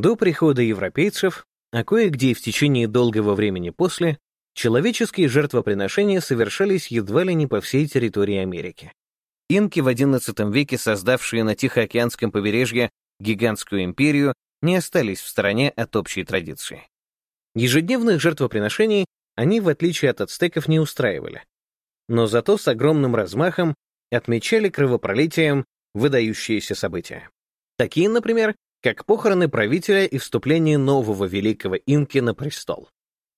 До прихода европейцев, а кое-где и в течение долгого времени после, человеческие жертвоприношения совершались едва ли не по всей территории Америки. Инки в XI веке, создавшие на Тихоокеанском побережье гигантскую империю, не остались в стороне от общей традиции. Ежедневных жертвоприношений они, в отличие от ацтеков, не устраивали. Но зато с огромным размахом отмечали кровопролитием выдающиеся события. Такие, например, как похороны правителя и вступление нового великого инки на престол.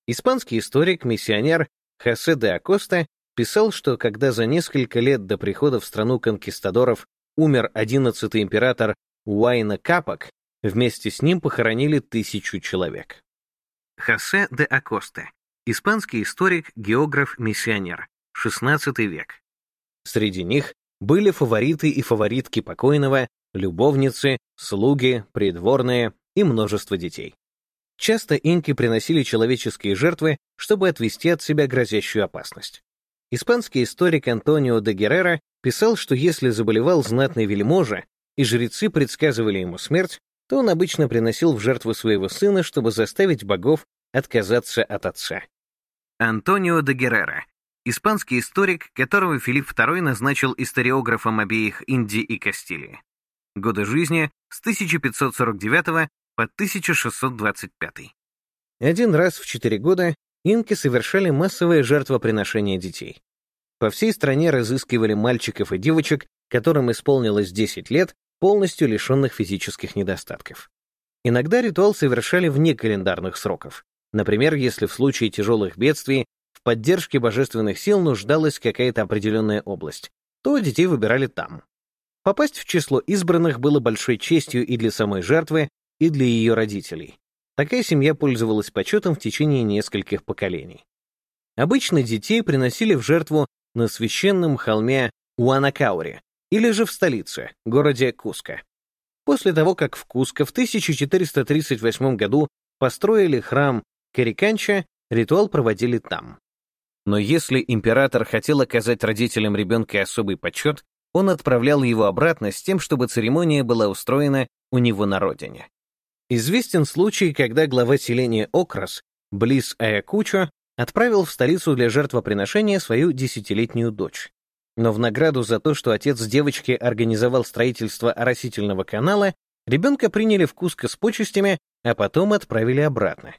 Испанский историк-миссионер Хосе де Акоста писал, что когда за несколько лет до прихода в страну конкистадоров умер одиннадцатый император Уайна Капак, вместе с ним похоронили тысячу человек. Хосе де Акоста, испанский историк, географ, миссионер, XVI век. Среди них были фавориты и фаворитки покойного, любовницы, слуги, придворные и множество детей. Часто инки приносили человеческие жертвы, чтобы отвести от себя грозящую опасность. Испанский историк Антонио де Геррера писал, что если заболевал знатный вельможа, и жрецы предсказывали ему смерть, то он обычно приносил в жертву своего сына, чтобы заставить богов отказаться от отца. Антонио де Геррера, испанский историк, которого Филипп II назначил историографом обеих Индии и Кастилии. Годы жизни с 1549 по 1625. Один раз в четыре года инки совершали массовое жертвоприношение детей. По всей стране разыскивали мальчиков и девочек, которым исполнилось 10 лет, полностью лишенных физических недостатков. Иногда ритуал совершали вне календарных сроков. Например, если в случае тяжелых бедствий в поддержке божественных сил нуждалась какая-то определенная область, то детей выбирали там. Попасть в число избранных было большой честью и для самой жертвы, и для ее родителей. Такая семья пользовалась почетом в течение нескольких поколений. Обычно детей приносили в жертву на священном холме Уанакаури или же в столице, городе Куско. После того, как в Куско в 1438 году построили храм Кариканча, ритуал проводили там. Но если император хотел оказать родителям ребенка особый почет, он отправлял его обратно с тем, чтобы церемония была устроена у него на родине. Известен случай, когда глава селения Окрас, близ Аякучо, отправил в столицу для жертвоприношения свою десятилетнюю дочь. Но в награду за то, что отец девочки организовал строительство оросительного канала, ребенка приняли в Куско с почестями, а потом отправили обратно.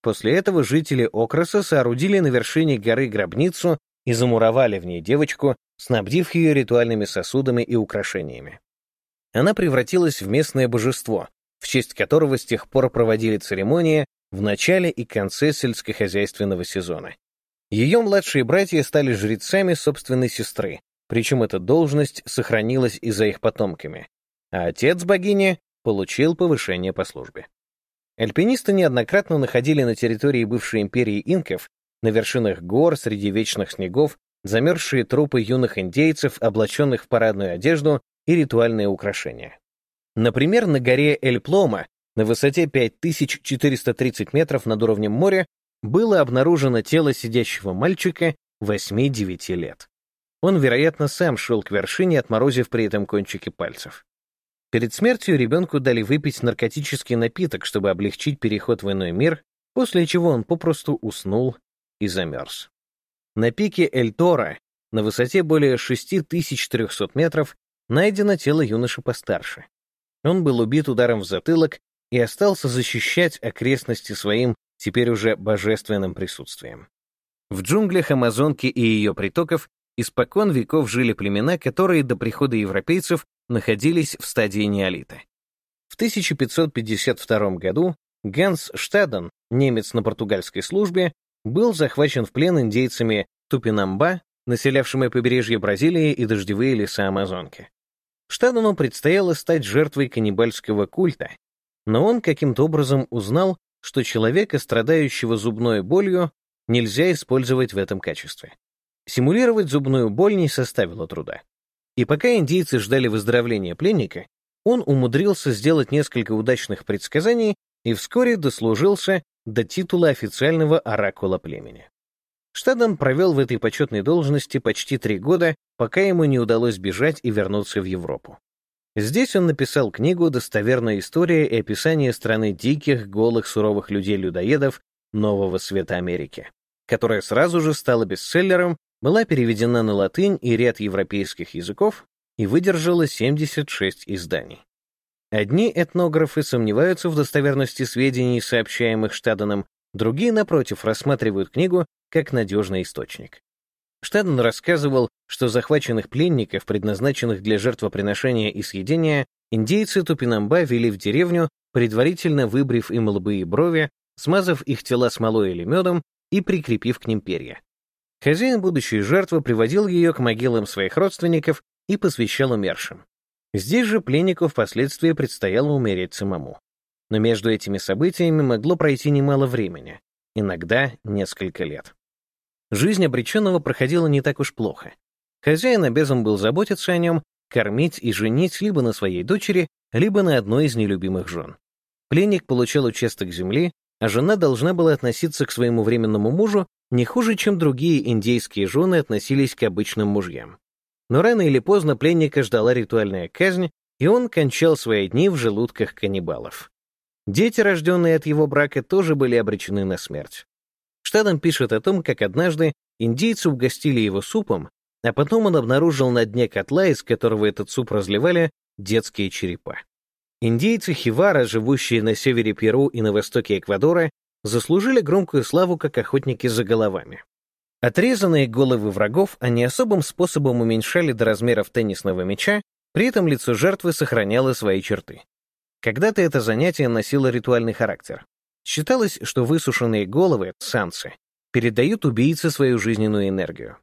После этого жители Окраса соорудили на вершине горы гробницу и замуровали в ней девочку, снабдив ее ритуальными сосудами и украшениями. Она превратилась в местное божество, в честь которого с тех пор проводили церемонии в начале и конце сельскохозяйственного сезона. Ее младшие братья стали жрецами собственной сестры, причем эта должность сохранилась и за их потомками, а отец богини получил повышение по службе. Альпинисты неоднократно находили на территории бывшей империи инков, на вершинах гор среди вечных снегов, замерзшие трупы юных индейцев, облаченных в парадную одежду и ритуальные украшения. Например, на горе Эль-Плома, на высоте 5430 метров над уровнем моря, было обнаружено тело сидящего мальчика 8-9 лет. Он, вероятно, сам шел к вершине, отморозив при этом кончики пальцев. Перед смертью ребенку дали выпить наркотический напиток, чтобы облегчить переход в иной мир, после чего он попросту уснул и замерз. На пике Эль-Тора, на высоте более 6300 метров, найдено тело юноши постарше. Он был убит ударом в затылок и остался защищать окрестности своим, теперь уже божественным присутствием. В джунглях Амазонки и ее притоков испокон веков жили племена, которые до прихода европейцев находились в стадии неолита. В 1552 году Ганс Штаден, немец на португальской службе, был захвачен в плен индейцами Тупинамба, населявшими побережье Бразилии и дождевые леса Амазонки. Штадену предстояло стать жертвой каннибальского культа, но он каким-то образом узнал, что человека, страдающего зубной болью, нельзя использовать в этом качестве. Симулировать зубную боль не составило труда. И пока индейцы ждали выздоровления пленника, он умудрился сделать несколько удачных предсказаний и вскоре дослужился до титула официального оракула племени. Штаден провел в этой почетной должности почти три года, пока ему не удалось бежать и вернуться в Европу. Здесь он написал книгу «Достоверная история и описание страны диких, голых, суровых людей-людоедов Нового Света Америки», которая сразу же стала бестселлером, была переведена на латынь и ряд европейских языков и выдержала 76 изданий. Одни этнографы сомневаются в достоверности сведений, сообщаемых Штаданом, другие, напротив, рассматривают книгу как надежный источник. Штаден рассказывал, что захваченных пленников, предназначенных для жертвоприношения и съедения, индейцы Тупинамба вели в деревню, предварительно выбрив им лбы и брови, смазав их тела смолой или медом и прикрепив к ним перья. Хозяин будущей жертвы приводил ее к могилам своих родственников и посвящал умершим. Здесь же пленнику впоследствии предстояло умереть самому. Но между этими событиями могло пройти немало времени, иногда несколько лет. Жизнь обреченного проходила не так уж плохо. Хозяин обязан был заботиться о нем, кормить и женить либо на своей дочери, либо на одной из нелюбимых жен. Пленник получал участок земли, а жена должна была относиться к своему временному мужу не хуже, чем другие индейские жены относились к обычным мужьям. Но рано или поздно пленника ждала ритуальная казнь, и он кончал свои дни в желудках каннибалов. Дети, рожденные от его брака, тоже были обречены на смерть. Штадом пишет о том, как однажды индейцы угостили его супом, а потом он обнаружил на дне котла, из которого этот суп разливали, детские черепа. Индейцы Хивара, живущие на севере Перу и на востоке Эквадора, заслужили громкую славу как охотники за головами. Отрезанные головы врагов они особым способом уменьшали до размеров теннисного мяча, при этом лицо жертвы сохраняло свои черты. Когда-то это занятие носило ритуальный характер. Считалось, что высушенные головы, санцы, передают убийце свою жизненную энергию.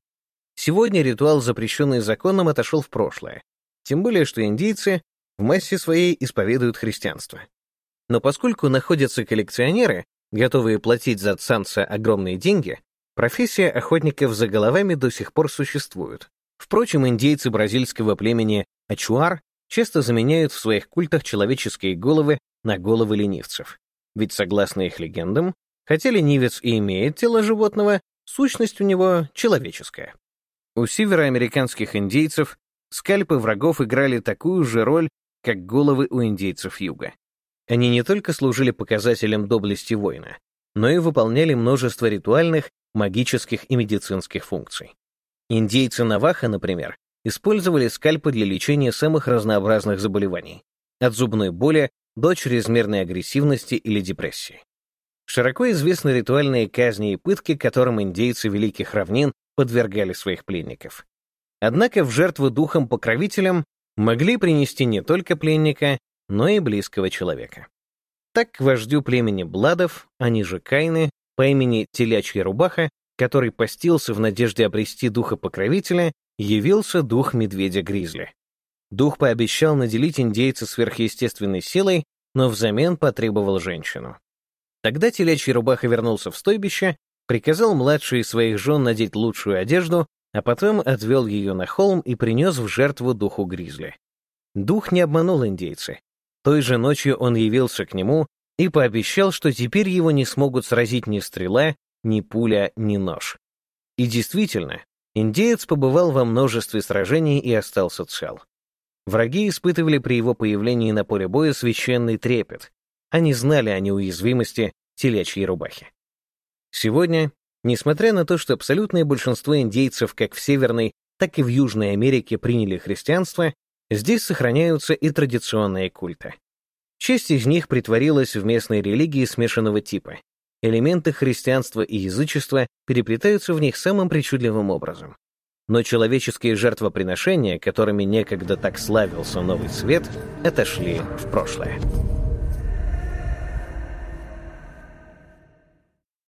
Сегодня ритуал, запрещенный законом, отошел в прошлое, тем более что индийцы в массе своей исповедуют христианство. Но поскольку находятся коллекционеры, готовые платить за санса огромные деньги, профессия охотников за головами до сих пор существует. Впрочем, индейцы бразильского племени Ачуар часто заменяют в своих культах человеческие головы на головы ленивцев. Ведь, согласно их легендам, хотя ленивец и имеет тело животного, сущность у него человеческая. У североамериканских индейцев скальпы врагов играли такую же роль, как головы у индейцев юга. Они не только служили показателем доблести воина, но и выполняли множество ритуальных, магических и медицинских функций. Индейцы Наваха, например, использовали скальпы для лечения самых разнообразных заболеваний, от зубной боли до чрезмерной агрессивности или депрессии. Широко известны ритуальные казни и пытки, которым индейцы Великих Равнин подвергали своих пленников. Однако в жертву духом-покровителям могли принести не только пленника, но и близкого человека. Так к вождю племени Бладов, они же Кайны, по имени Телячья Рубаха, который постился в надежде обрести духа-покровителя, явился дух медведя-гризли. Дух пообещал наделить индейца сверхъестественной силой, но взамен потребовал женщину. Тогда телячий рубаха вернулся в стойбище, приказал младшей из своих жен надеть лучшую одежду, а потом отвел ее на холм и принес в жертву духу гризли. Дух не обманул индейца. Той же ночью он явился к нему и пообещал, что теперь его не смогут сразить ни стрела, ни пуля, ни нож. И действительно, индеец побывал во множестве сражений и остался цел. Враги испытывали при его появлении на поле боя священный трепет. Они знали о неуязвимости телячьей рубахи. Сегодня, несмотря на то, что абсолютное большинство индейцев как в Северной, так и в Южной Америке приняли христианство, здесь сохраняются и традиционные культы. Часть из них притворилась в местной религии смешанного типа. Элементы христианства и язычества переплетаются в них самым причудливым образом. Но человеческие жертвоприношения, которыми некогда так славился Новый Свет, отошли в прошлое.